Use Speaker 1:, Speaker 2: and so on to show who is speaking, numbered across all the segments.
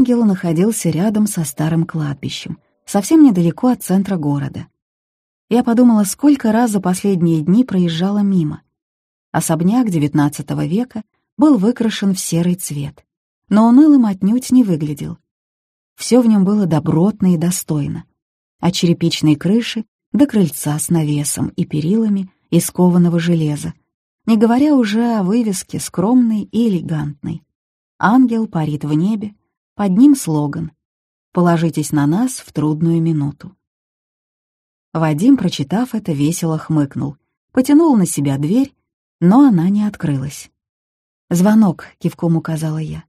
Speaker 1: Ангел находился рядом со старым кладбищем, совсем недалеко от центра города. Я подумала, сколько раз за последние дни проезжала мимо. Особняк XIX века был выкрашен в серый цвет, но унылым отнюдь не выглядел. Все в нем было добротно и достойно. От черепичной крыши до крыльца с навесом и перилами из кованого железа, не говоря уже о вывеске скромной и элегантной. Ангел парит в небе, под ним слоган «Положитесь на нас в трудную минуту». Вадим, прочитав это, весело хмыкнул, потянул на себя дверь, но она не открылась. «Звонок», — кивком указала я.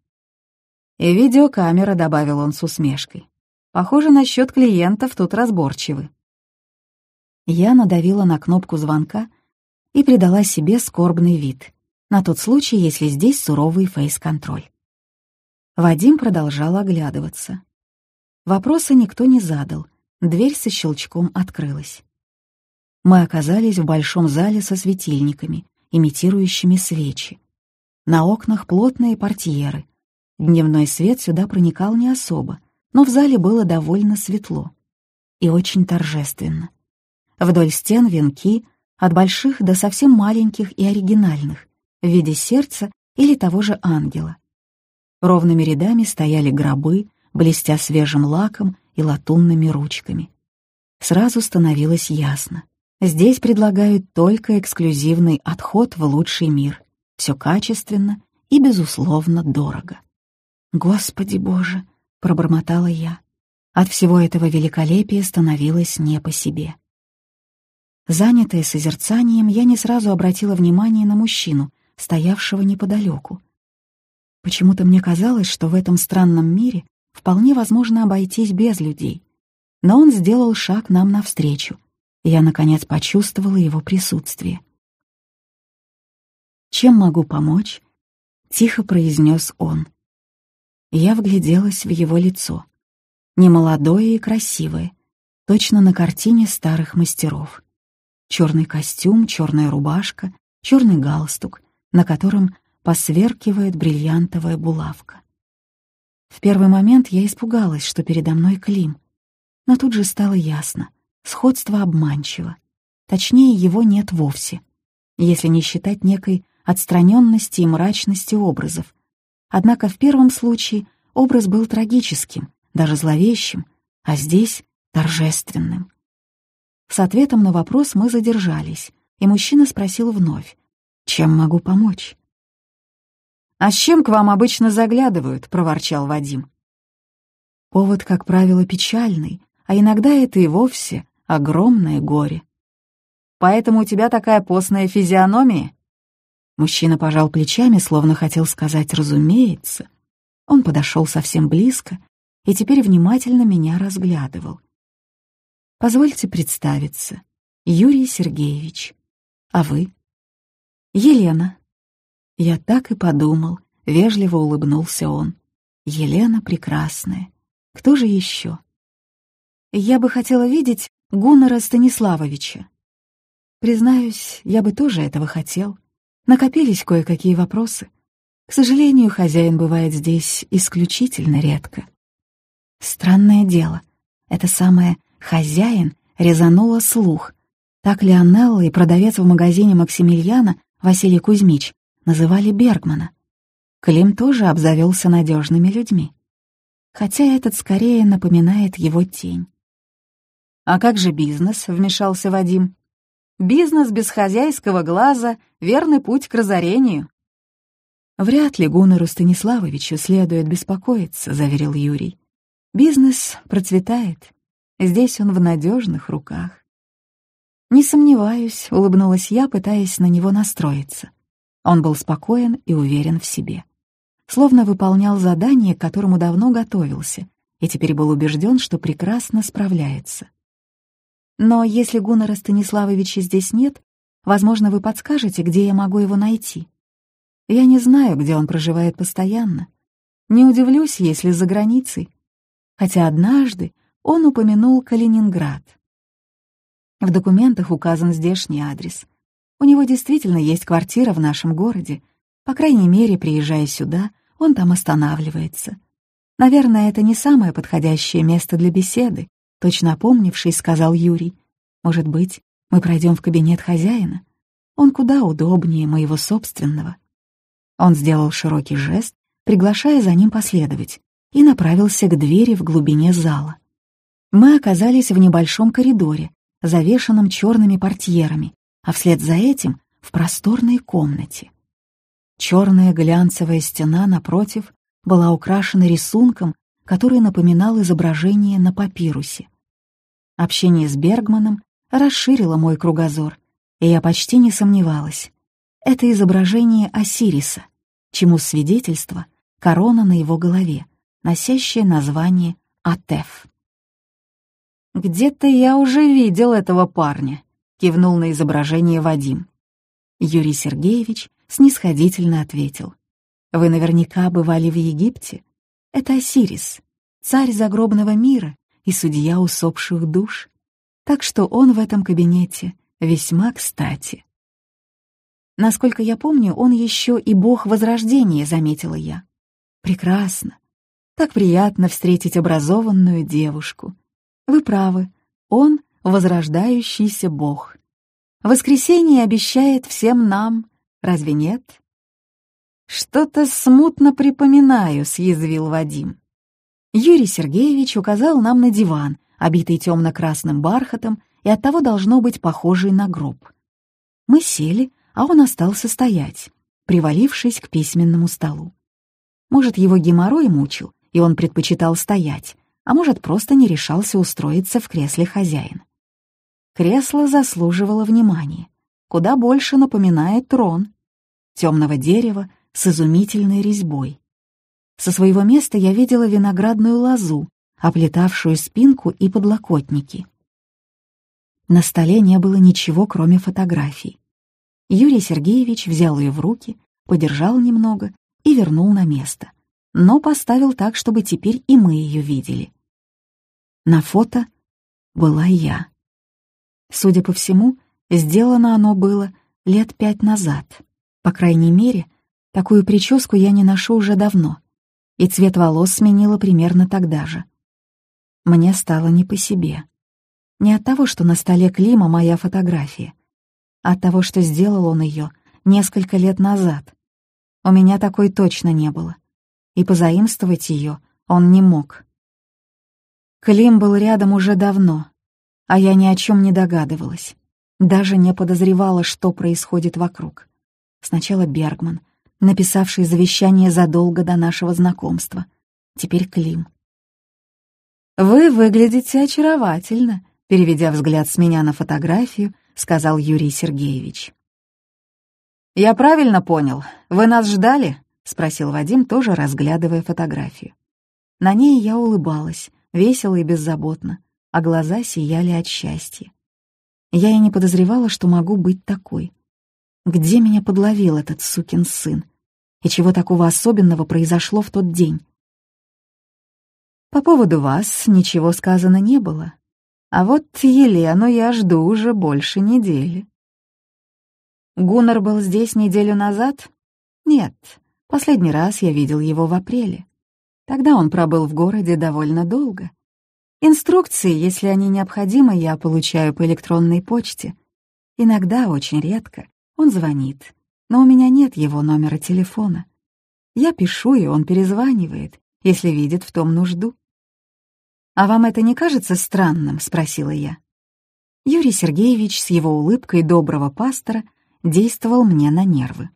Speaker 1: «И видеокамера», — добавил он с усмешкой. «Похоже, насчет клиентов тут разборчивы». Я надавила на кнопку звонка и придала себе скорбный вид, на тот случай, если здесь суровый фейс-контроль. Вадим продолжал оглядываться. Вопроса никто не задал, дверь со щелчком открылась. Мы оказались в большом зале со светильниками, имитирующими свечи. На окнах плотные портьеры. Дневной свет сюда проникал не особо, но в зале было довольно светло и очень торжественно. Вдоль стен венки, от больших до совсем маленьких и оригинальных, в виде сердца или того же ангела. Ровными рядами стояли гробы, блестя свежим лаком и латунными ручками. Сразу становилось ясно. Здесь предлагают только эксклюзивный отход в лучший мир. Все качественно и, безусловно, дорого. «Господи Боже!» — пробормотала я. От всего этого великолепия становилось не по себе. Занятая созерцанием, я не сразу обратила внимание на мужчину, стоявшего неподалеку. Почему-то мне казалось, что в этом странном мире вполне возможно обойтись без людей. Но он сделал шаг нам навстречу, и я, наконец, почувствовала его присутствие. «Чем могу помочь?» — тихо произнес он. Я вгляделась в его лицо. Немолодое и красивое, точно на картине старых мастеров. Черный костюм, черная рубашка, черный галстук, на котором посверкивает бриллиантовая булавка. В первый момент я испугалась, что передо мной Клим, но тут же стало ясно — сходство обманчиво. Точнее, его нет вовсе, если не считать некой отстраненности и мрачности образов. Однако в первом случае образ был трагическим, даже зловещим, а здесь — торжественным. С ответом на вопрос мы задержались, и мужчина спросил вновь, «Чем могу помочь?» «А с чем к вам обычно заглядывают?» — проворчал Вадим. Повод, как правило, печальный, а иногда это и вовсе огромное горе. «Поэтому у тебя такая постная физиономия?» Мужчина пожал плечами, словно хотел сказать «разумеется». Он подошел совсем близко и теперь внимательно меня разглядывал. «Позвольте представиться. Юрий Сергеевич. А вы?» «Елена», я так и подумал, вежливо улыбнулся он. Елена прекрасная. Кто же еще? Я бы хотела видеть Гуннера Станиславовича. Признаюсь, я бы тоже этого хотел. Накопились кое-какие вопросы. К сожалению, хозяин бывает здесь исключительно редко. Странное дело. Это самое «хозяин» резануло слух. Так Леонелла и продавец в магазине Максимилиана Василий Кузьмич называли Бергмана. Клим тоже обзавелся надежными людьми. Хотя этот скорее напоминает его тень. «А как же бизнес?» — вмешался Вадим. «Бизнес без хозяйского глаза — верный путь к разорению». «Вряд ли Гуннеру Станиславовичу следует беспокоиться», — заверил Юрий. «Бизнес процветает. Здесь он в надежных руках». «Не сомневаюсь», — улыбнулась я, пытаясь на него настроиться. Он был спокоен и уверен в себе. Словно выполнял задание, к которому давно готовился, и теперь был убежден, что прекрасно справляется. Но если Гуннера Станиславовича здесь нет, возможно, вы подскажете, где я могу его найти. Я не знаю, где он проживает постоянно. Не удивлюсь, если за границей. Хотя однажды он упомянул Калининград. В документах указан здешний адрес. У него действительно есть квартира в нашем городе. По крайней мере, приезжая сюда, он там останавливается. Наверное, это не самое подходящее место для беседы, точно опомнившись, сказал Юрий. Может быть, мы пройдем в кабинет хозяина? Он куда удобнее моего собственного. Он сделал широкий жест, приглашая за ним последовать, и направился к двери в глубине зала. Мы оказались в небольшом коридоре, завешенном черными портьерами, а вслед за этим — в просторной комнате. Черная глянцевая стена напротив была украшена рисунком, который напоминал изображение на папирусе. Общение с Бергманом расширило мой кругозор, и я почти не сомневалась. Это изображение Осириса, чему свидетельство — корона на его голове, носящая название Атеф. «Где-то я уже видел этого парня», — кивнул на изображение Вадим. Юрий Сергеевич снисходительно ответил. «Вы наверняка бывали в Египте. Это Осирис, царь загробного мира и судья усопших душ. Так что он в этом кабинете весьма кстати». Насколько я помню, он еще и бог Возрождения, заметила я. Прекрасно. Так приятно встретить образованную девушку. Вы правы, он — возрождающийся Бог. Воскресенье обещает всем нам, разве нет? «Что-то смутно припоминаю», — съязвил Вадим. Юрий Сергеевич указал нам на диван, обитый темно-красным бархатом и оттого должно быть похожий на гроб. Мы сели, а он остался стоять, привалившись к письменному столу. Может, его геморрой мучил, и он предпочитал стоять, а может, просто не решался устроиться в кресле хозяин. Кресло заслуживало внимания, куда больше напоминает трон, темного дерева с изумительной резьбой. Со своего места я видела виноградную лозу, оплетавшую спинку и подлокотники. На столе не было ничего, кроме фотографий. Юрий Сергеевич взял ее в руки, подержал немного и вернул на место — но поставил так, чтобы теперь и мы ее видели. На фото была я. Судя по всему, сделано оно было лет пять назад. По крайней мере, такую прическу я не ношу уже давно, и цвет волос сменила примерно тогда же. Мне стало не по себе. Не от того, что на столе Клима моя фотография, а от того, что сделал он ее несколько лет назад. У меня такой точно не было и позаимствовать ее он не мог. Клим был рядом уже давно, а я ни о чем не догадывалась, даже не подозревала, что происходит вокруг. Сначала Бергман, написавший завещание задолго до нашего знакомства, теперь Клим. «Вы выглядите очаровательно», — переведя взгляд с меня на фотографию, сказал Юрий Сергеевич. «Я правильно понял, вы нас ждали?» — спросил Вадим, тоже разглядывая фотографию. На ней я улыбалась, весело и беззаботно, а глаза сияли от счастья. Я и не подозревала, что могу быть такой. Где меня подловил этот сукин сын? И чего такого особенного произошло в тот день? По поводу вас ничего сказано не было. А вот Елену я жду уже больше недели. Гуннар был здесь неделю назад? Нет, Последний раз я видел его в апреле. Тогда он пробыл в городе довольно долго. Инструкции, если они необходимы, я получаю по электронной почте. Иногда, очень редко, он звонит, но у меня нет его номера телефона. Я пишу, и он перезванивает, если видит в том нужду. «А вам это не кажется странным?» — спросила я. Юрий Сергеевич с его улыбкой доброго пастора действовал мне на нервы.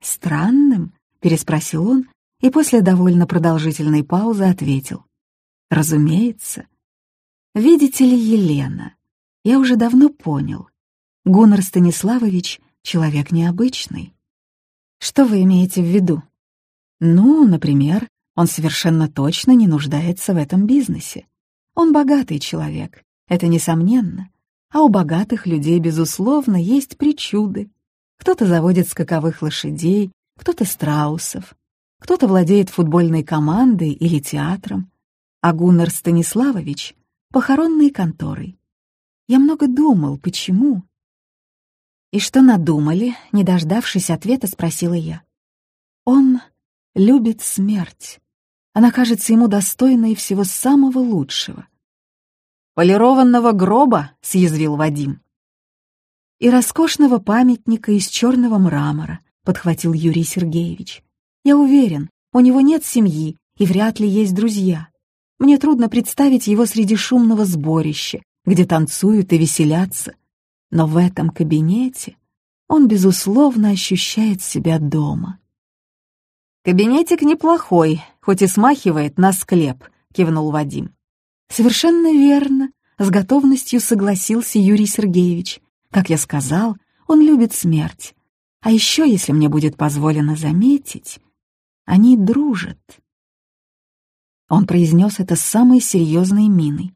Speaker 1: «Странным?» — переспросил он и после довольно продолжительной паузы ответил. «Разумеется. Видите ли, Елена, я уже давно понял. Гуннар Станиславович — человек необычный. Что вы имеете в виду? Ну, например, он совершенно точно не нуждается в этом бизнесе. Он богатый человек, это несомненно. А у богатых людей, безусловно, есть причуды. Кто-то заводит скаковых лошадей, кто-то страусов, кто-то владеет футбольной командой или театром, а Гуннар Станиславович — похоронной конторой. Я много думал, почему. «И что надумали?» — не дождавшись ответа, спросила я. «Он любит смерть», — Она кажется ему достойной всего самого лучшего.
Speaker 2: «Полированного гроба?» — съязвил Вадим.
Speaker 1: «И роскошного памятника из черного мрамора», — подхватил Юрий Сергеевич. «Я уверен, у него нет семьи и вряд ли есть друзья. Мне трудно представить его среди шумного сборища, где танцуют и веселятся. Но в этом кабинете он, безусловно, ощущает себя дома».
Speaker 2: «Кабинетик неплохой, хоть и смахивает на склеп», — кивнул Вадим.
Speaker 1: «Совершенно верно», — с готовностью согласился Юрий Сергеевич. «Как я сказал, он любит смерть. А еще, если мне будет позволено заметить, они дружат». Он произнес это с самой серьезной миной.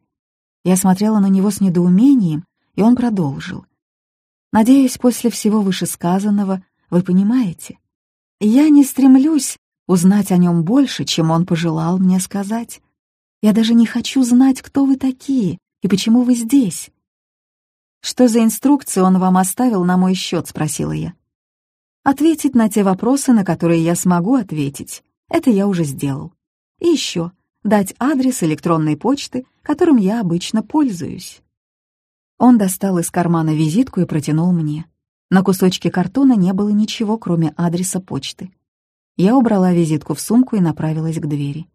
Speaker 1: Я смотрела на него с недоумением, и он продолжил. «Надеюсь, после всего вышесказанного вы понимаете, я не стремлюсь узнать о нем больше, чем он пожелал мне сказать. Я даже не хочу знать, кто вы такие и почему вы здесь. «Что за инструкции он вам оставил на мой счет?» — спросила я. «Ответить на те вопросы, на которые я смогу ответить. Это я уже сделал. И еще дать адрес электронной почты, которым я обычно пользуюсь». Он достал из кармана визитку и протянул мне. На кусочке картона не было ничего, кроме адреса почты. Я убрала визитку в сумку и направилась к двери.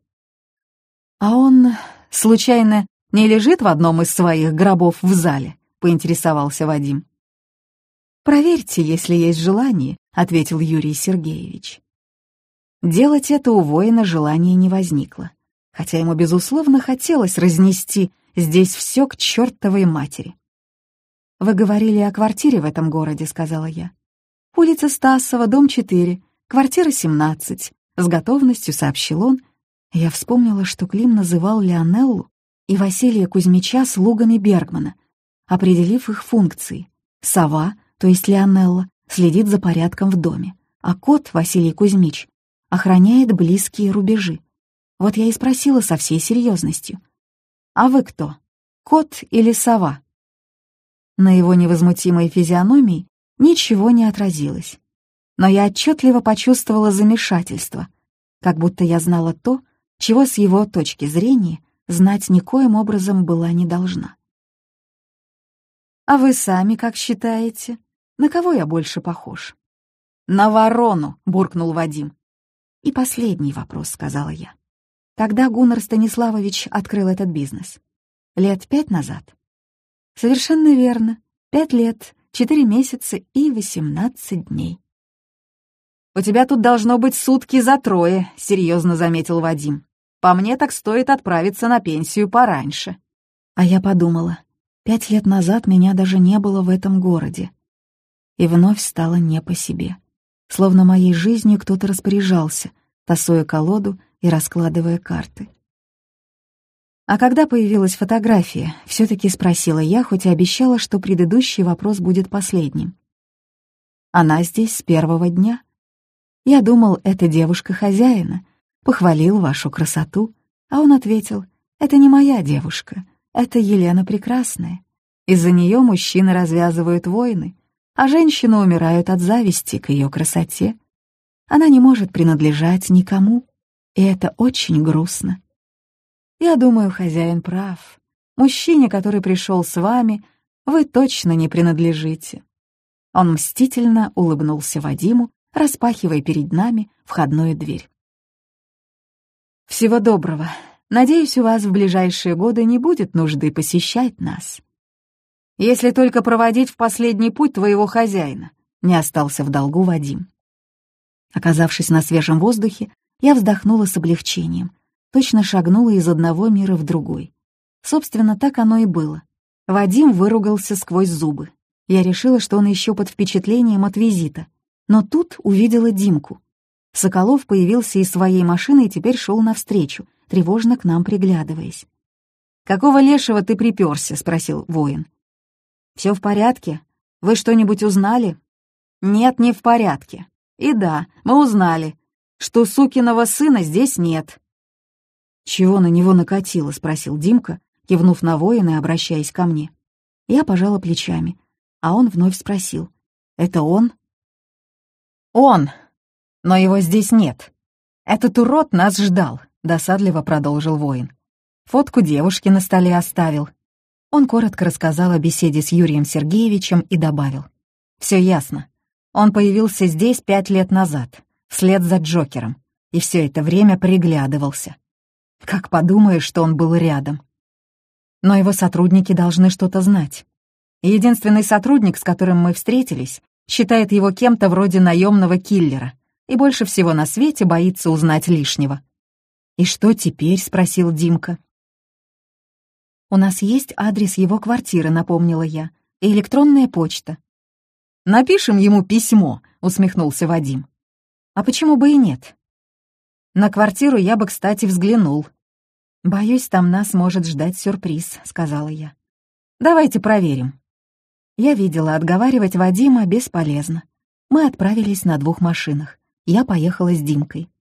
Speaker 2: «А он, случайно, не лежит в одном из своих гробов в зале?» — поинтересовался Вадим.
Speaker 1: «Проверьте, если есть желание», — ответил Юрий Сергеевич. Делать это у воина желания не возникло, хотя ему, безусловно, хотелось разнести здесь все к чертовой матери. «Вы говорили о квартире в этом городе», — сказала я. «Улица Стасова, дом 4, квартира 17», — с готовностью сообщил он, я вспомнила, что Клим называл Леонеллу и Василия Кузьмича слугами Бергмана, определив их функции. Сова, то есть Леонелла, следит за порядком в доме, а кот, Василий Кузьмич, охраняет близкие рубежи. Вот я и спросила со всей серьезностью. «А вы кто? Кот или сова?» На его невозмутимой физиономии ничего не отразилось. Но я отчетливо почувствовала замешательство, как будто я знала то, чего с его точки зрения знать никоим образом была не должна. «А вы сами как считаете? На кого я больше похож?»
Speaker 2: «На ворону!» — буркнул Вадим.
Speaker 1: «И последний вопрос», — сказала я. Когда Гуннар Станиславович открыл этот бизнес? Лет пять назад? Совершенно верно. Пять лет, четыре месяца и восемнадцать дней.
Speaker 2: «У тебя тут должно быть сутки за трое», — серьезно заметил Вадим. По мне так стоит отправиться на пенсию пораньше.
Speaker 1: А я подумала, пять лет назад меня даже не было в этом городе. И вновь стало не по себе. Словно моей жизнью кто-то распоряжался, тасуя колоду и раскладывая карты. А когда появилась фотография, все таки спросила я, хоть и обещала, что предыдущий вопрос будет последним. Она здесь с первого дня. Я думал, это девушка хозяина, похвалил вашу красоту, а он ответил, «Это не моя девушка, это Елена Прекрасная. Из-за нее мужчины развязывают войны, а женщины умирают от зависти к ее красоте. Она не может принадлежать никому, и это очень грустно. Я думаю, хозяин прав. Мужчине, который пришел с вами, вы точно не принадлежите. Он мстительно улыбнулся Вадиму, распахивая перед нами входную дверь. Всего доброго. Надеюсь, у вас в ближайшие годы не будет нужды посещать нас.
Speaker 2: Если только проводить в последний путь твоего хозяина, не остался в долгу Вадим.
Speaker 1: Оказавшись на свежем воздухе, я вздохнула с облегчением, точно шагнула из одного мира в другой. Собственно, так оно и было. Вадим выругался сквозь зубы. Я решила, что он еще под впечатлением от визита. Но тут увидела Димку. Соколов появился из своей машины и теперь шел навстречу, тревожно к нам приглядываясь.
Speaker 2: «Какого лешего ты приперся?» — спросил воин. «Все в порядке? Вы что-нибудь узнали?» «Нет, не в порядке. И да, мы узнали, что сукиного сына здесь нет».
Speaker 1: «Чего на него накатило?» — спросил Димка, кивнув на воина и обращаясь ко мне. Я пожала плечами, а он вновь спросил. «Это он?»
Speaker 2: «Он!» но его здесь нет. Этот урод нас ждал, досадливо продолжил воин. «Фотку девушки на столе оставил». Он коротко рассказал о беседе с Юрием Сергеевичем и добавил. «Все ясно. Он появился здесь пять лет назад, вслед за Джокером, и все это время приглядывался. Как подумаешь, что он был рядом. Но его сотрудники должны что-то знать. Единственный сотрудник, с которым мы встретились, считает его кем-то вроде наемного киллера и больше всего на свете боится узнать лишнего. «И что теперь?» — спросил Димка. «У нас есть адрес его квартиры», — напомнила я, — «и электронная почта». «Напишем ему письмо», — усмехнулся Вадим. «А почему бы и нет?» «На квартиру я бы, кстати, взглянул». «Боюсь, там нас может ждать сюрприз», — сказала я. «Давайте проверим». Я видела, отговаривать Вадима бесполезно. Мы отправились на двух машинах. Я поехала с Димкой.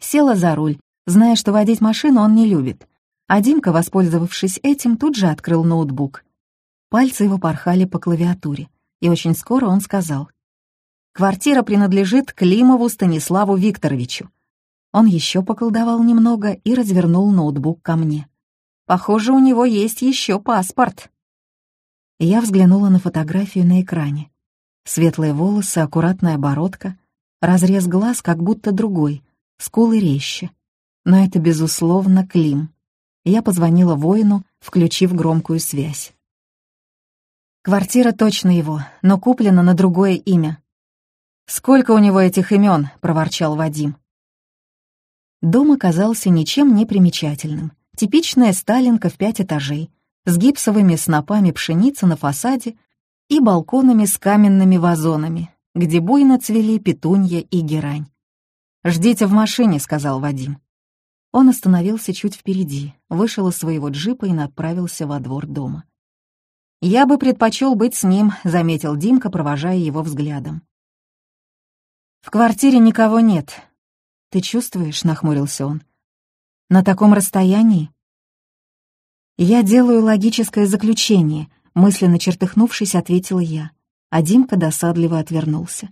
Speaker 2: Села за руль, зная, что водить машину он не любит. А Димка, воспользовавшись этим, тут же открыл ноутбук. Пальцы его порхали по клавиатуре, и очень скоро он сказал. «Квартира принадлежит Климову Станиславу Викторовичу». Он еще поколдовал немного и развернул ноутбук ко мне. «Похоже, у него есть еще паспорт». Я взглянула на фотографию на экране. Светлые волосы, аккуратная бородка, разрез глаз как будто другой, скулы резче. Но это, безусловно, Клим. Я позвонила воину, включив громкую связь. Квартира точно его, но куплена на другое имя. «Сколько у него этих имен?» — проворчал Вадим. Дом оказался ничем не примечательным. Типичная сталинка в пять этажей, с гипсовыми снопами пшеницы на фасаде и балконами с каменными вазонами, где буйно цвели петунья и герань. «Ждите в машине», — сказал Вадим. Он остановился чуть впереди, вышел из своего джипа и направился во двор дома. «Я бы предпочел быть с ним», — заметил Димка, провожая его взглядом. «В квартире никого нет». «Ты чувствуешь?» — нахмурился он. «На таком расстоянии?» «Я делаю логическое заключение», — мысленно чертыхнувшись, ответила я, а Димка досадливо отвернулся.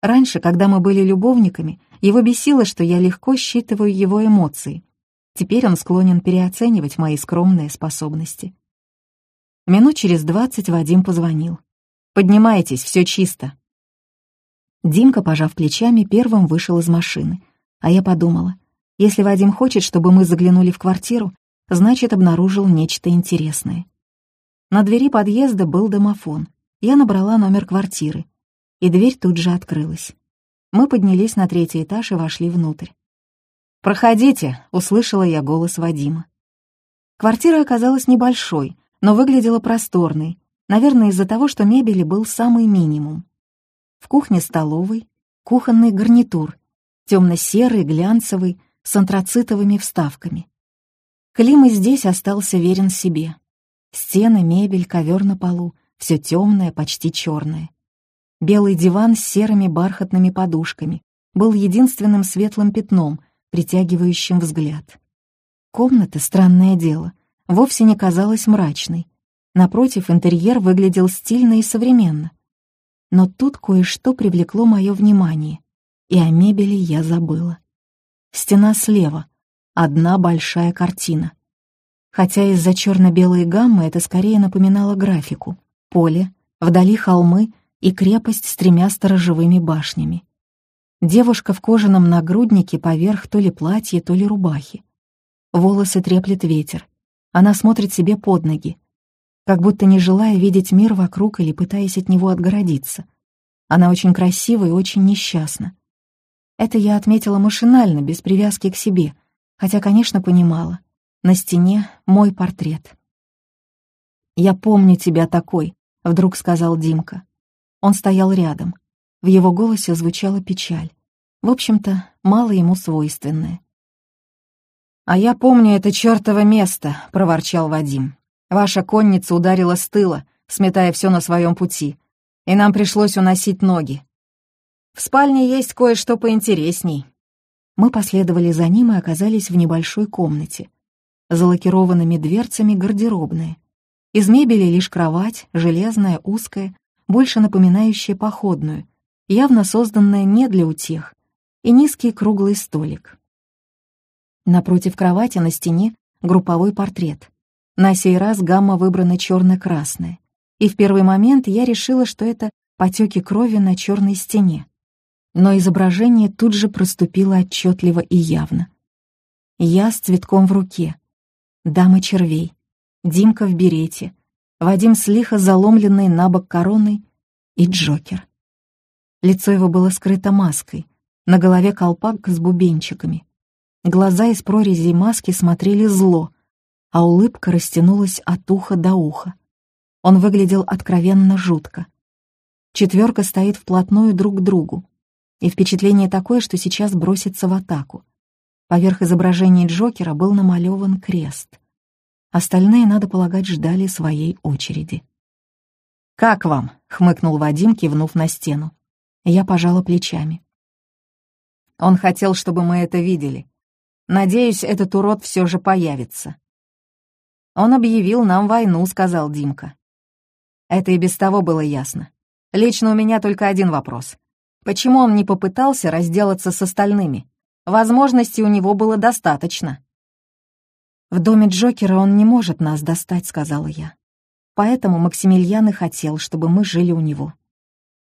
Speaker 2: Раньше, когда мы были любовниками, его бесило, что я легко считываю его эмоции. Теперь он склонен переоценивать мои скромные способности. Минут через двадцать Вадим позвонил. «Поднимайтесь, все чисто». Димка, пожав плечами, первым вышел из машины, а я подумала, если Вадим хочет, чтобы мы заглянули в квартиру, значит, обнаружил нечто интересное. На двери подъезда был домофон. Я набрала номер квартиры, и дверь тут же открылась. Мы поднялись на третий этаж и вошли внутрь. «Проходите», — услышала я голос Вадима. Квартира оказалась небольшой, но выглядела просторной, наверное, из-за того, что мебели был самый минимум. В кухне-столовой кухонный гарнитур, темно-серый, глянцевый, с антрацитовыми вставками. Клим и здесь остался верен себе. Стены, мебель, ковер на полу — все темное, почти черное. Белый диван с серыми бархатными подушками был единственным светлым пятном, притягивающим взгляд. Комната, странное дело, вовсе не казалась мрачной. Напротив, интерьер выглядел стильно и современно. Но тут кое-что привлекло мое внимание, и о мебели я забыла. Стена слева — одна большая картина. Хотя из-за черно-белой гаммы это скорее напоминало графику. Поле, вдали холмы и крепость с тремя сторожевыми башнями. Девушка в кожаном нагруднике поверх то ли платья, то ли рубахи. Волосы треплет ветер. Она смотрит себе под ноги, как будто не желая видеть мир вокруг или пытаясь от него отгородиться. Она очень красива и очень несчастна. Это я отметила машинально, без привязки к себе — хотя, конечно, понимала. На стене мой портрет. «Я помню тебя такой», — вдруг сказал Димка. Он стоял рядом. В его голосе звучала печаль. В общем-то, мало ему свойственное. «А я помню это чёртово место», — проворчал Вадим. «Ваша конница ударила с тыла, сметая все на своем пути, и нам пришлось уносить ноги. В спальне есть кое-что поинтересней». Мы последовали за ним и оказались в небольшой комнате. За лакированными дверцами гардеробная. Из мебели лишь кровать, железная, узкая, больше напоминающая походную, явно созданная не для утех, и низкий круглый столик.
Speaker 1: Напротив кровати на стене групповой портрет. На сей раз гамма выбрана черно-красная. И в первый момент я решила, что это потеки крови на черной стене. Но изображение тут же проступило отчетливо и явно. Я с цветком в руке. Дама червей. Димка в берете. Вадим с лихо заломленной на бок короной и Джокер. Лицо его было скрыто маской, на голове колпак с бубенчиками. Глаза из прорезей маски смотрели зло, а улыбка растянулась от уха до уха. Он выглядел откровенно жутко. Четверка стоит вплотную друг к другу, и впечатление такое, что сейчас бросится в атаку. Поверх изображения Джокера был намалеван крест. Остальные, надо полагать, ждали своей очереди. «Как вам?» — хмыкнул Вадим, кивнув на стену. Я пожала плечами. Он хотел, чтобы мы это видели. Надеюсь, этот урод все же появится. Он объявил нам войну, сказал Димка. Это и без того было ясно. Лично у меня только один вопрос. Почему он не попытался разделаться с остальными? Возможностей у него было достаточно. «В доме Джокера он не может нас достать», — сказала я. «Поэтому Максимилиан и хотел, чтобы мы жили у него».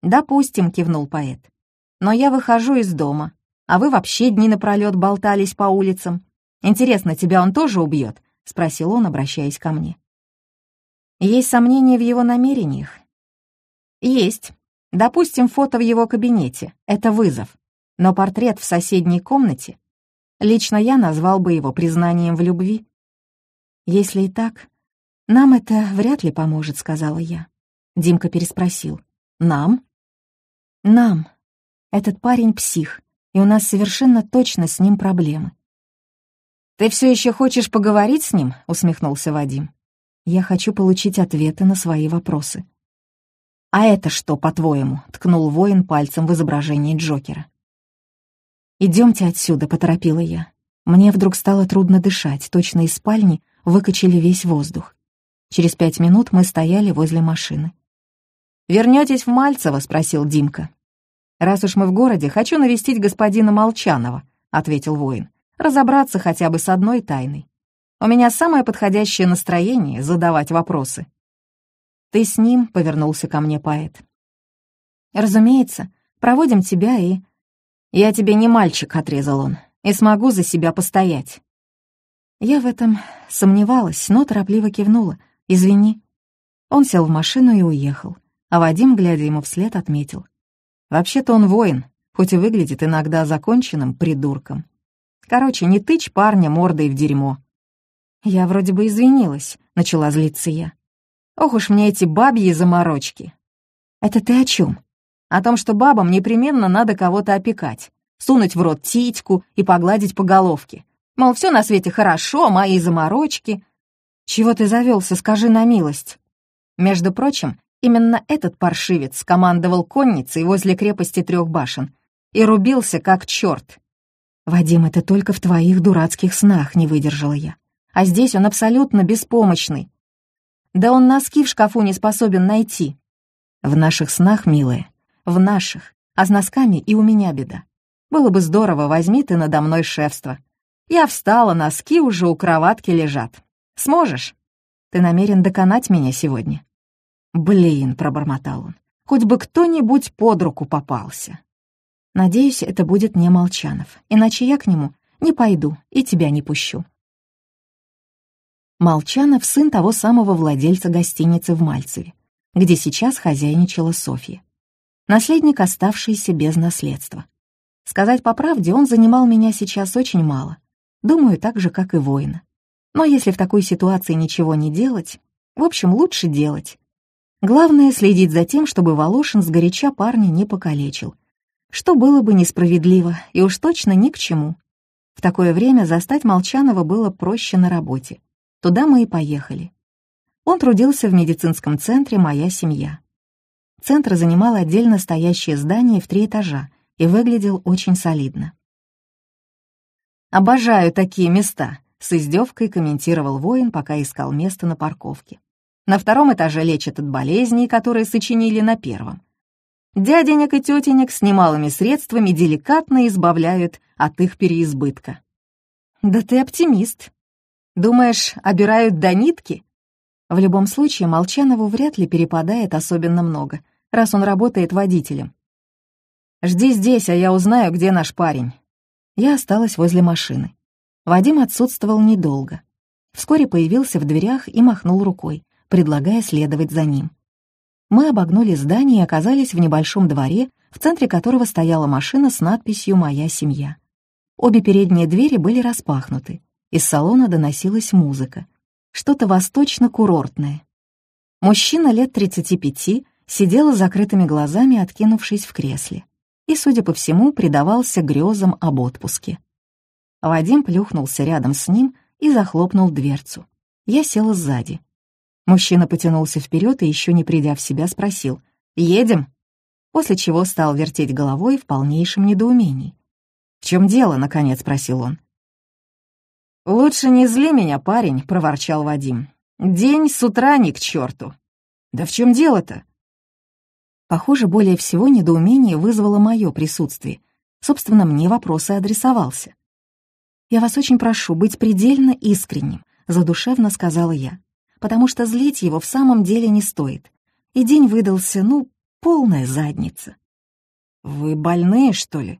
Speaker 1: «Допустим», — кивнул поэт. «Но я выхожу из дома, а вы вообще дни напролёт болтались по улицам. Интересно, тебя он тоже убьет? — спросил он, обращаясь ко мне. «Есть сомнения в его намерениях?» «Есть. Допустим, фото в его кабинете. Это вызов. Но портрет в соседней комнате? Лично я назвал бы его признанием в любви». «Если и так, нам это вряд ли поможет», — сказала я. Димка переспросил. «Нам?» «Нам. Этот парень псих, и у нас совершенно точно с ним проблемы. «Ты все еще хочешь поговорить с ним?» — усмехнулся Вадим. «Я хочу получить ответы на свои вопросы». «А это что, по-твоему?» — ткнул воин пальцем в изображении Джокера. «Идемте отсюда», — поторопила я. Мне вдруг стало трудно дышать, точно из спальни выкачали весь воздух. Через пять минут мы стояли возле машины. «Вернетесь в Мальцево?» — спросил Димка. «Раз уж мы в городе, хочу навестить господина Молчанова», — ответил воин разобраться хотя бы с одной тайной. У меня самое подходящее настроение задавать вопросы. «Ты с ним?» — повернулся ко мне поэт. «Разумеется, проводим тебя и...» «Я тебе не мальчик», — отрезал он, — «и смогу за себя постоять». Я в этом сомневалась, но торопливо кивнула. «Извини». Он сел в машину и уехал, а Вадим, глядя ему вслед, отметил. «Вообще-то он воин, хоть и выглядит иногда законченным придурком». Короче, не тычь парня мордой в дерьмо. Я вроде бы извинилась, начала злиться я. Ох уж мне эти бабьи заморочки. Это ты о чем? О том, что бабам непременно надо кого-то опекать, сунуть в рот титьку и погладить по головке. Мол, все на свете хорошо, мои заморочки. Чего ты завелся, скажи на милость. Между прочим, именно этот паршивец командовал конницей возле крепости трех башен и рубился как черт. «Вадим, это только в твоих дурацких снах», — не выдержала я. «А здесь он абсолютно беспомощный. Да он носки в шкафу не способен найти». «В наших снах, милая, в наших, а с носками и у меня беда. Было бы здорово, возьми ты надо мной шефство. Я встала, носки уже у кроватки лежат. Сможешь? Ты намерен доконать меня сегодня?» «Блин», — пробормотал он, — «хоть бы кто-нибудь под руку попался». Надеюсь, это будет не Молчанов, иначе я к нему не пойду и тебя не пущу. Молчанов — сын того самого владельца гостиницы в Мальцеве, где сейчас хозяйничала Софья. Наследник, оставшийся без наследства. Сказать по правде, он занимал меня сейчас очень мало. Думаю, так же, как и воина. Но если в такой ситуации ничего не делать, в общем, лучше делать. Главное — следить за тем, чтобы Волошин сгоряча парня не покалечил — что было бы несправедливо и уж точно ни к чему. В такое время застать Молчанова было проще на работе. Туда мы и поехали. Он трудился в медицинском центре «Моя семья». Центр занимал отдельно стоящее здание в три этажа и выглядел очень солидно. «Обожаю такие места», — с издевкой комментировал воин, пока искал место на парковке. «На втором этаже лечат от болезней, которые сочинили на первом. Дяденек и тетенек с немалыми средствами деликатно избавляют от их переизбытка.
Speaker 2: «Да ты оптимист. Думаешь, обирают до нитки?» В любом случае, Молчанову вряд ли перепадает особенно много, раз он работает водителем. «Жди здесь, а я узнаю, где наш парень». Я осталась возле машины. Вадим отсутствовал недолго. Вскоре появился в дверях и махнул рукой, предлагая следовать за ним. Мы обогнули здание и оказались в небольшом дворе, в центре которого стояла машина с надписью «Моя семья». Обе передние двери были распахнуты. Из салона доносилась музыка. Что-то восточно-курортное. Мужчина лет 35 сидел с закрытыми глазами, откинувшись в кресле. И, судя по всему, предавался грезам об отпуске. Вадим плюхнулся рядом с ним и захлопнул дверцу. Я села сзади. Мужчина потянулся вперед и, еще не придя в себя, спросил «Едем?», после чего стал вертеть головой в полнейшем недоумении. «В чем дело?» — наконец спросил он. «Лучше не зли меня, парень», — проворчал Вадим. «День с утра ни к черту». «Да в чем дело-то?» Похоже, более всего недоумение вызвало мое присутствие. Собственно, мне вопросы адресовался. «Я вас очень прошу быть предельно искренним», — задушевно сказала я, «потому что злить его в самом деле не стоит. И день выдался, ну, полная задница». «Вы больные, что ли?»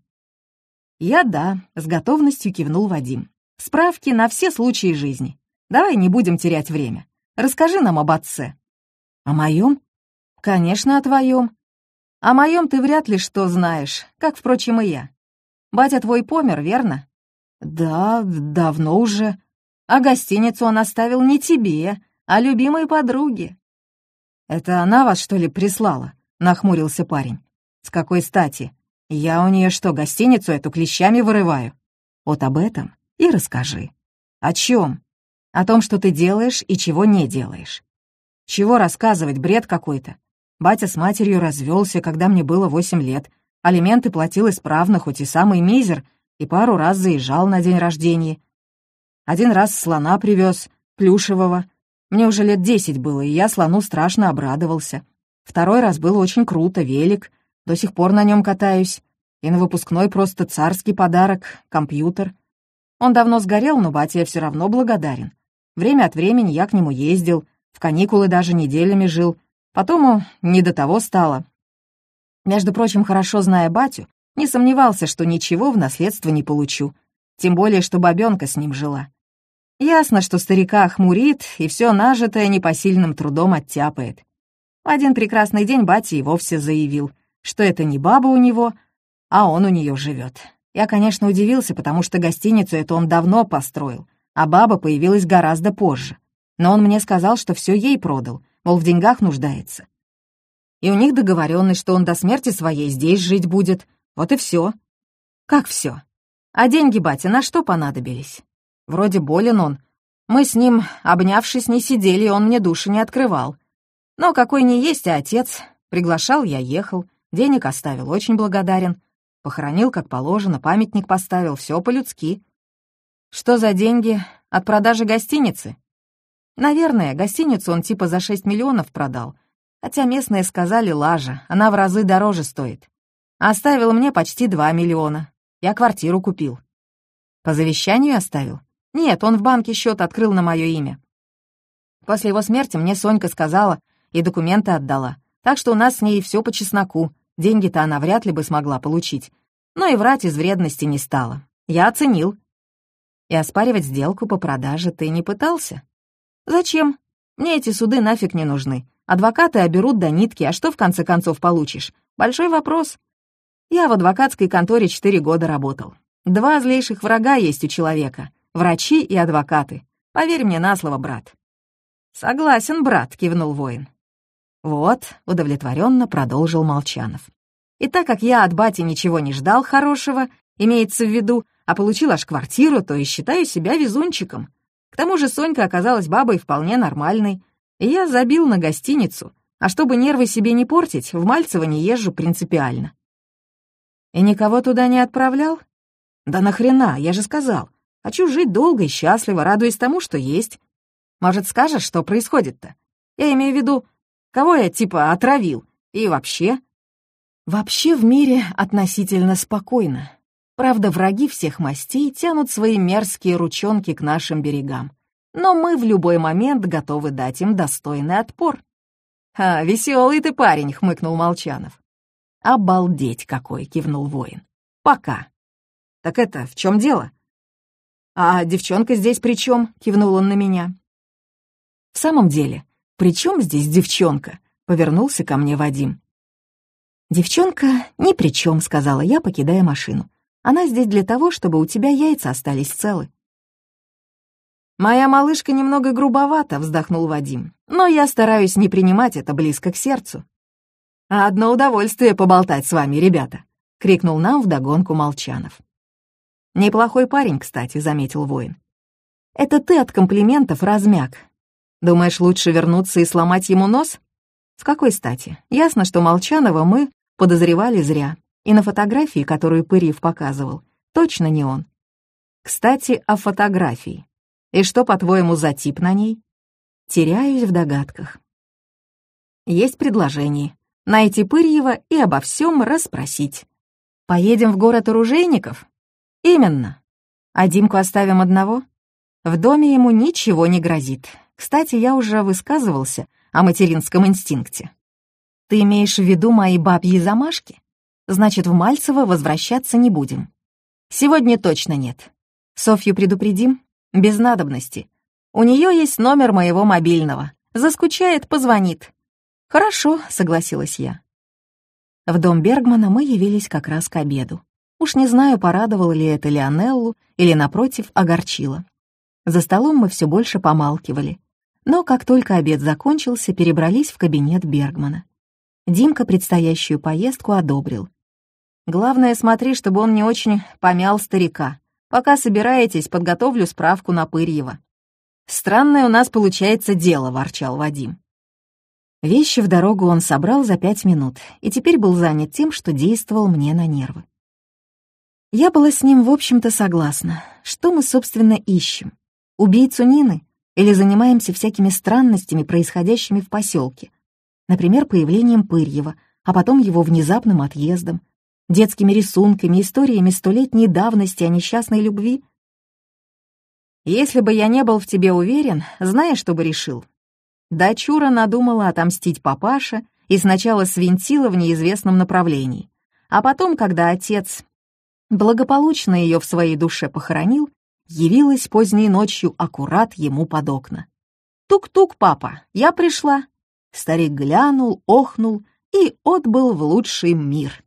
Speaker 2: «Я да», — с готовностью кивнул Вадим. «Справки на все случаи жизни. Давай не будем терять время. Расскажи нам об отце». «О моем?» «Конечно, о твоем. О моем ты вряд ли что знаешь, как, впрочем, и я. Батя твой помер, верно?» «Да, давно уже. А гостиницу он оставил не тебе, а любимой подруге». «Это она вас, что ли, прислала?» — нахмурился парень. «С какой стати? Я у нее что, гостиницу эту клещами вырываю? Вот об этом и расскажи. О чем? О том, что ты делаешь и чего не делаешь. Чего рассказывать, бред какой-то. Батя с матерью развелся, когда мне было восемь лет. Алименты платил исправно, хоть и самый мизер, и пару раз заезжал на день рождения. Один раз слона привез, плюшевого. Мне уже лет десять было, и я слону страшно обрадовался. Второй раз было очень круто, велик, до сих пор на нем катаюсь. И на выпускной просто царский подарок — компьютер. Он давно сгорел, но батя все равно благодарен. Время от времени я к нему ездил, в каникулы даже неделями жил. Потом не до того стало. Между прочим, хорошо зная батю, не сомневался, что ничего в наследство не получу. Тем более, что бабёнка с ним жила. Ясно, что старика охмурит, и все нажитое непосильным трудом оттяпает. Один прекрасный день батя и вовсе заявил — что это не баба у него, а он у нее живет. Я, конечно, удивился, потому что гостиницу эту он давно построил, а баба появилась гораздо позже. Но он мне сказал, что все ей продал, мол, в деньгах нуждается. И у них договоренность, что он до смерти своей здесь жить будет. Вот и все. Как все? А деньги, батя, на что понадобились? Вроде болен он. Мы с ним, обнявшись, не сидели, и он мне души не открывал. Но какой не есть, а отец. Приглашал, я ехал. Денег оставил, очень благодарен. Похоронил, как положено, памятник поставил, все по-людски. Что за деньги? От продажи гостиницы? Наверное, гостиницу он типа за 6 миллионов продал. Хотя местные сказали лажа, она в разы дороже стоит. Оставил мне почти 2 миллиона. Я квартиру купил. По завещанию оставил? Нет, он в банке счет открыл на мое имя. После его смерти мне Сонька сказала и документы отдала. Так что у нас с ней все по чесноку. Деньги-то она вряд ли бы смогла получить. Но и врать из вредности не стала. Я оценил. И оспаривать сделку по продаже ты не пытался? Зачем? Мне эти суды нафиг не нужны. Адвокаты оберут до нитки, а что в конце концов получишь? Большой вопрос. Я в адвокатской конторе четыре года работал. Два злейших врага есть у человека — врачи и адвокаты. Поверь мне на слово, брат. «Согласен, брат», — кивнул воин. «Вот», — удовлетворенно продолжил Молчанов. «И так как я от бати ничего не ждал хорошего, имеется в виду, а получил аж квартиру, то и считаю себя везунчиком. К тому же Сонька оказалась бабой вполне нормальной, и я забил на гостиницу, а чтобы нервы себе не портить, в Мальцево не езжу принципиально». «И никого туда не отправлял?» «Да нахрена, я же сказал. Хочу жить долго и счастливо, радуясь тому, что есть. Может, скажешь, что происходит-то? Я имею в виду, Кого я, типа, отравил? И вообще?» «Вообще в мире относительно спокойно. Правда, враги всех мастей тянут свои мерзкие ручонки к нашим берегам. Но мы в любой момент готовы дать им достойный отпор. «А, веселый ты парень», — хмыкнул Молчанов. «Обалдеть какой!» — кивнул воин. «Пока». «Так это, в чем дело?» «А девчонка здесь при чем?» — кивнул он на меня. «В самом деле, при чем здесь девчонка?» — повернулся ко мне Вадим. «Девчонка ни при чем», — сказала я, покидая машину. «Она здесь для того, чтобы у тебя яйца остались целы». «Моя малышка немного грубовата», — вздохнул Вадим. «Но я стараюсь не принимать это близко к сердцу». «Одно удовольствие поболтать с вами, ребята», — крикнул нам вдогонку Молчанов. «Неплохой парень, кстати», — заметил воин. «Это ты от комплиментов размяк. Думаешь, лучше вернуться и сломать ему нос? В какой стати? Ясно, что Молчанова мы подозревали зря. И на фотографии, которую Пырьев показывал, точно не он. Кстати, о фотографии. И что, по-твоему, за тип на ней? Теряюсь в догадках. Есть предложение. Найти Пырьева и обо всем расспросить. Поедем в город оружейников? Именно. А Димку оставим одного? В доме ему ничего не грозит. Кстати, я уже высказывался о материнском инстинкте. Ты имеешь в виду мои бабьи замашки? Значит, в Мальцево возвращаться не будем. Сегодня точно нет. Софью предупредим? Без надобности. У нее есть номер моего мобильного. Заскучает, позвонит. Хорошо, согласилась я. В дом Бергмана мы явились как раз к обеду. Уж не знаю, порадовало ли это Лионеллу или, напротив, огорчило. За столом мы все больше помалкивали. Но как только обед закончился, перебрались в кабинет Бергмана. Димка предстоящую поездку одобрил. «Главное, смотри, чтобы он не очень помял старика», Пока собираетесь, подготовлю справку на Пырьева». «Странное у нас получается дело», — ворчал Вадим. Вещи в дорогу он собрал за пять минут и теперь был занят тем, что действовал мне на нервы. Я была с ним, в общем-то, согласна. Что мы, собственно, ищем? Убийцу Нины? Или занимаемся всякими странностями, происходящими в поселке? Например, появлением Пырьева, а потом его внезапным отъездом, детскими рисунками, историями столетней давности о несчастной любви? Если бы я не был в тебе уверен, знаешь, что бы решил? Дочура надумала отомстить папаше и сначала свинтила в неизвестном направлении. А потом, когда отец благополучно ее в своей душе похоронил, явилась поздней ночью аккурат ему под окна. «Тук-тук, папа, я пришла!» Старик глянул, охнул и отбыл в лучший мир.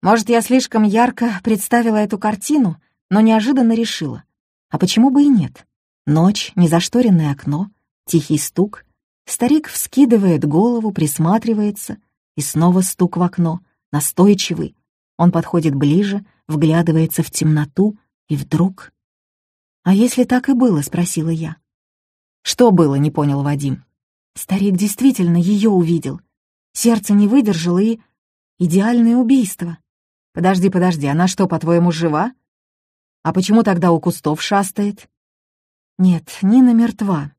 Speaker 2: Может, я слишком ярко представила эту картину, но неожиданно решила. А почему бы и нет? Ночь, незашторенное окно, тихий стук. Старик вскидывает голову, присматривается, и снова стук в окно, настойчивый. Он подходит ближе, вглядывается в темноту, и вдруг... «А если так и было?» — спросила я. «Что было?» — не понял Вадим. Старик действительно ее увидел. Сердце не выдержало и... Идеальное убийство. Подожди, подожди, она что, по-твоему, жива? А почему тогда у кустов шастает? Нет, Нина мертва.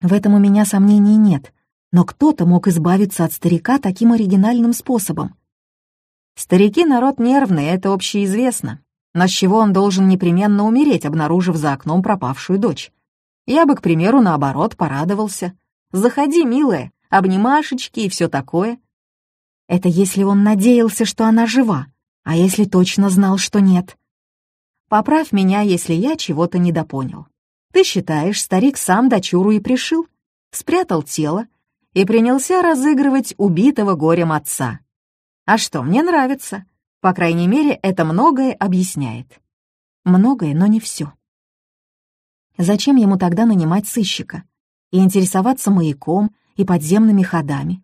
Speaker 2: В этом у меня сомнений нет, но кто-то мог избавиться от старика таким оригинальным способом. Старики — народ нервный, это общеизвестно. Но с чего он должен непременно умереть, обнаружив за окном пропавшую дочь? Я бы, к примеру, наоборот, порадовался. «Заходи, милая, обнимашечки и все такое. Это если он надеялся, что она жива, а если точно знал, что нет. Поправь меня, если я чего-то недопонял. Ты считаешь, старик сам дочуру и пришил, спрятал тело и принялся разыгрывать убитого горем отца. А что, мне нравится. По крайней мере, это многое объясняет. Многое, но не все. Зачем ему тогда нанимать сыщика и интересоваться маяком и подземными ходами?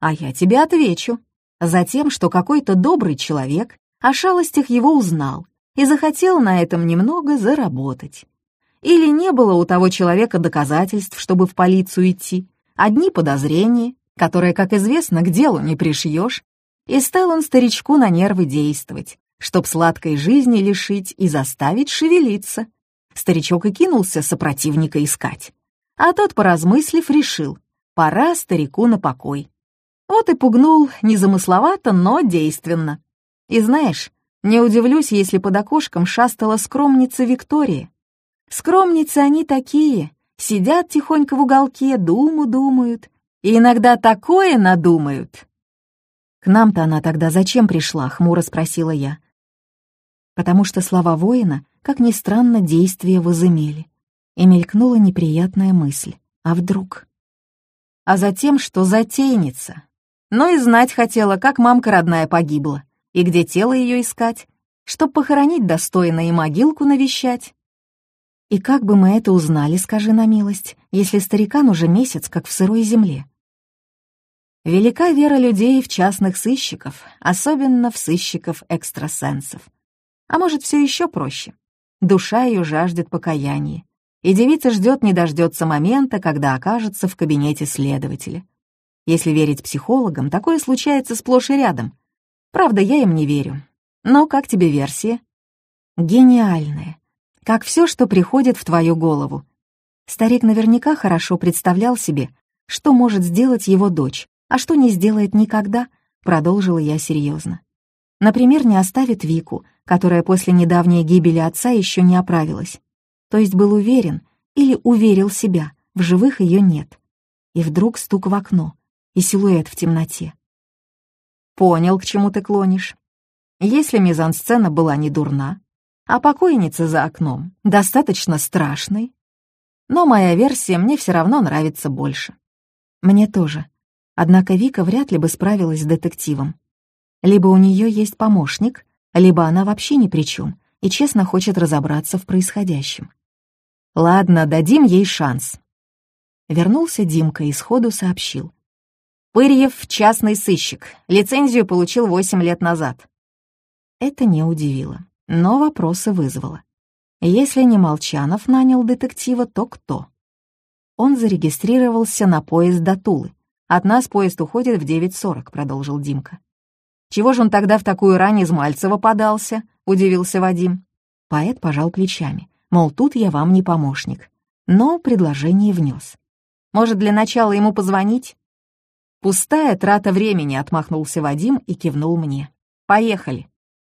Speaker 2: А я тебе отвечу. Затем, что какой-то добрый человек о шалостях его узнал и захотел на этом немного заработать. Или не было у того человека доказательств, чтобы в полицию идти, одни подозрения, которые, как известно, к делу не пришьешь, и стал он старичку на нервы действовать, чтоб сладкой жизни лишить и заставить шевелиться. Старичок и кинулся сопротивника искать. А тот, поразмыслив, решил, пора старику на покой. Вот и пугнул незамысловато, но действенно. И знаешь, Не удивлюсь, если под окошком шастала скромница Виктория. Скромницы они такие, сидят тихонько в уголке, думу думают, и иногда такое надумают. «К нам-то она тогда зачем пришла?» — хмуро спросила я. Потому что слова воина, как ни странно, действия возымели. И мелькнула неприятная мысль. А вдруг? А затем, что затейница. Но и знать хотела, как мамка родная погибла, и где тело ее искать, чтоб похоронить достойно и могилку навещать. И как бы мы это узнали, скажи на милость, если старикан уже месяц как в сырой земле? Велика вера людей в частных сыщиков, особенно в сыщиков-экстрасенсов. А может, все еще проще. Душа ее жаждет покаяния, и девица ждет не дождется момента, когда окажется в кабинете следователя. Если верить психологам, такое случается сплошь и рядом. Правда, я им не верю. Но как тебе версия? Гениальная. Как все, что приходит в твою голову. Старик наверняка хорошо представлял себе, что может сделать его дочь, а что не сделает никогда, продолжила я серьезно. Например, не оставит Вику, которая после недавней гибели отца еще не оправилась. То есть был уверен или уверил себя, в живых ее нет. И вдруг стук в окно и силуэт в темноте. Понял, к чему ты клонишь. Если мизансцена была не дурна, а покойница за окном достаточно страшной, но моя версия мне все равно нравится больше. Мне тоже. Однако Вика вряд ли бы справилась с детективом. Либо у нее есть помощник, либо она вообще ни при чем и честно хочет разобраться в происходящем. Ладно, дадим ей шанс. Вернулся Димка и сходу сообщил. Пырьев — частный сыщик. Лицензию получил восемь лет назад. Это не удивило, но вопросы вызвало. Если не Молчанов нанял детектива, то кто? Он зарегистрировался на поезд до Тулы. «От нас поезд уходит в 9.40», — продолжил Димка. «Чего же он тогда в такую рань из Мальцева подался?» — удивился Вадим. Поэт пожал плечами, мол, тут я вам не помощник. Но предложение внес. «Может, для начала ему позвонить?» «Пустая трата времени», — отмахнулся Вадим и кивнул мне. «Поехали».